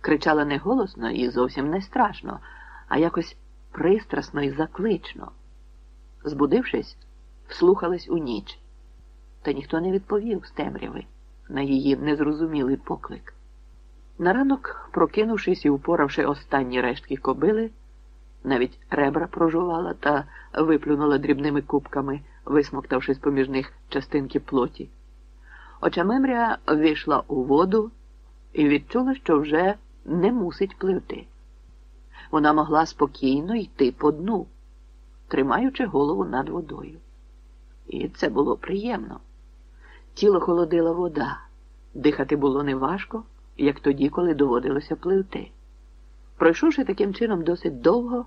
кричала не голосно і зовсім не страшно, а якось пристрасно і заклично. Збудившись, вслухались у ніч, та ніхто не відповів з темряви на її незрозумілий поклик. На ранок, прокинувшись і упоравши останні рештки кобили, навіть ребра прожувала та виплюнула дрібними кубками, висмоктавшись поміж них частинки плоті. Очамемря війшла у воду і відчула, що вже не мусить пливти. Вона могла спокійно йти по дну, тримаючи голову над водою. І це було приємно. Тіло холодила вода, дихати було неважко, як тоді, коли доводилося пливти. Пройшовши таким чином досить довго,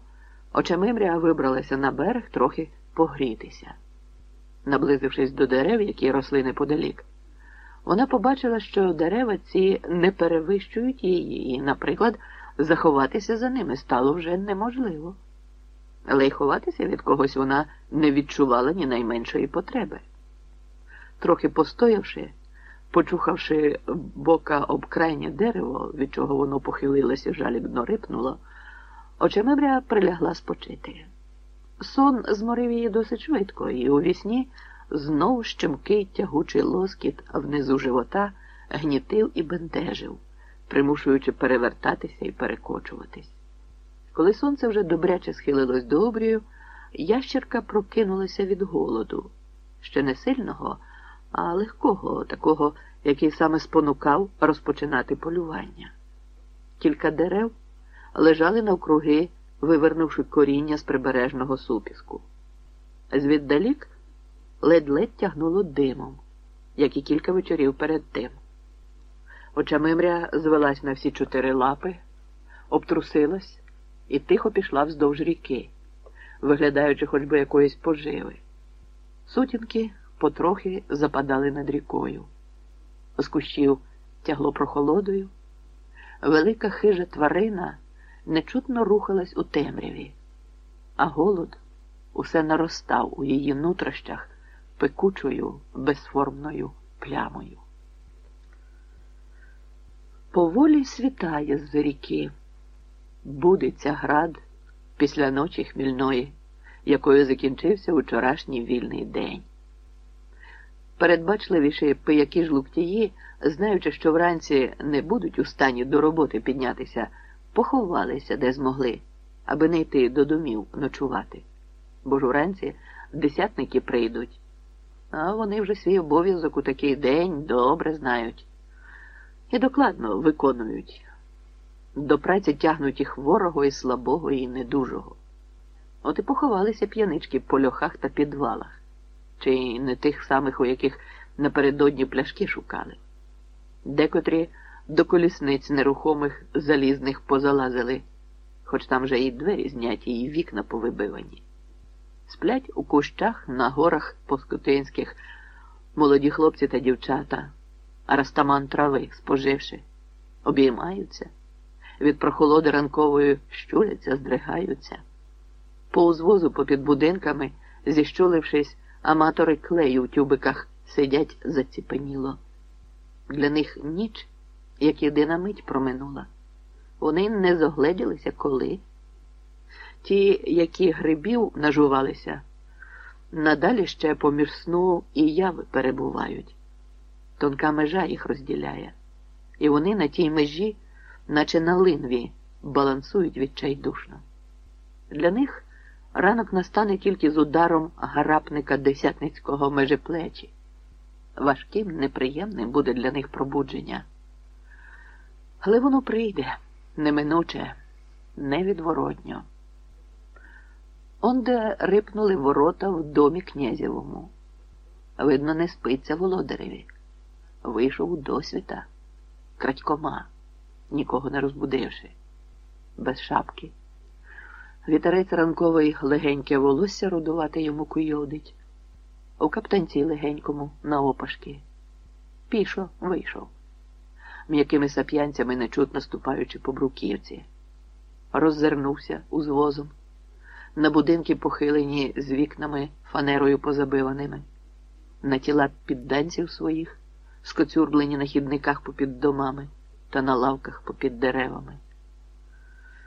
очамимря вибралася на берег трохи погрітися. Наблизившись до дерев, які росли неподалік, вона побачила, що дерева ці не перевищують її, і, наприклад, заховатися за ними стало вже неможливо. Але й ховатися від когось вона не відчувала ні найменшої потреби. Трохи постоявши, почухавши бока об крайнє дерево, від чого воно похилилося і жалібно рипнуло, очемебря прилягла спочити. Сон зморив її досить швидко, і у вісні знов щемкий тягучий лоскіт внизу живота гнітив і бентежив, примушуючи перевертатися і перекочуватись. Коли сонце вже добряче схилилось до обрію, ящерка прокинулася від голоду, ще не сильного, а легкого, такого, який саме спонукав розпочинати полювання. Кілька дерев лежали навкруги, вивернувши коріння з прибережного супіску. Звіддалік ледь-ледь тягнуло димом, як і кілька вечорів перед тим. Очамимря звелась на всі чотири лапи, обтрусилась і тихо пішла вздовж ріки, виглядаючи хоч би якоїсь поживи. Сутінки потрохи западали над рікою. З кущів тягло прохолодою. Велика хижа тварина нечутно рухалась у темряві, а голод усе наростав у її нутрощах пекучою безформною плямою. Поволі світає з ріки, будиться град після ночі хмільної, якою закінчився вчорашній вільний день. Передбачливіші пияки ж луктії, знаючи, що вранці не будуть у стані до роботи піднятися, поховалися де змогли, аби не йти до домів ночувати. Бо ж уранці десятники прийдуть, а вони вже свій обов'язок у такий день добре знають і докладно виконують. До праці тягнуть їх ворого і слабого, і недужого. От і поховалися п'янички по льохах та підвалах чи не тих самих, у яких напередодні пляшки шукали. Декотрі до колісниць нерухомих залізних позалазили, хоч там вже і двері зняті, і вікна повибивані. Сплять у кущах на горах поскотинських молоді хлопці та дівчата, арастаман трави, споживши, обіймаються, від прохолоди ранкової щуляться, здригаються. По узвозу попід будинками, зіщулившись, Аматори клею в тюбиках сидять заціпеніло. Для них ніч, як єдина мить проминула. Вони не зогледілися коли. Ті, які грибів нажувалися, надалі ще поміж сну і яви перебувають. Тонка межа їх розділяє, і вони на тій межі, наче на линві, балансують відчайдушно. Для них Ранок настане тільки з ударом гарапника десятницького межеплечі. Важким, неприємним буде для них пробудження. Але воно прийде неминуче, невідворотньо. Онде рипнули ворота в домі князєвому. Видно, не спиться володареві. Вийшов у досвіта, крадькома, нікого не розбудивши, без шапки. Вітерець ранковий легеньке волосся рудувати йому куйовдить, у каптанці легенькому на опашки. Пішо вийшов, м'якими сап'янцями нечутно ступаючи по бруківці, роззирнувся узвозом, на будинки похилені з вікнами фанерою позабиваними, на тіла підданців своїх, скоцюрблені на хідниках попід домами. та на лавках попід деревами.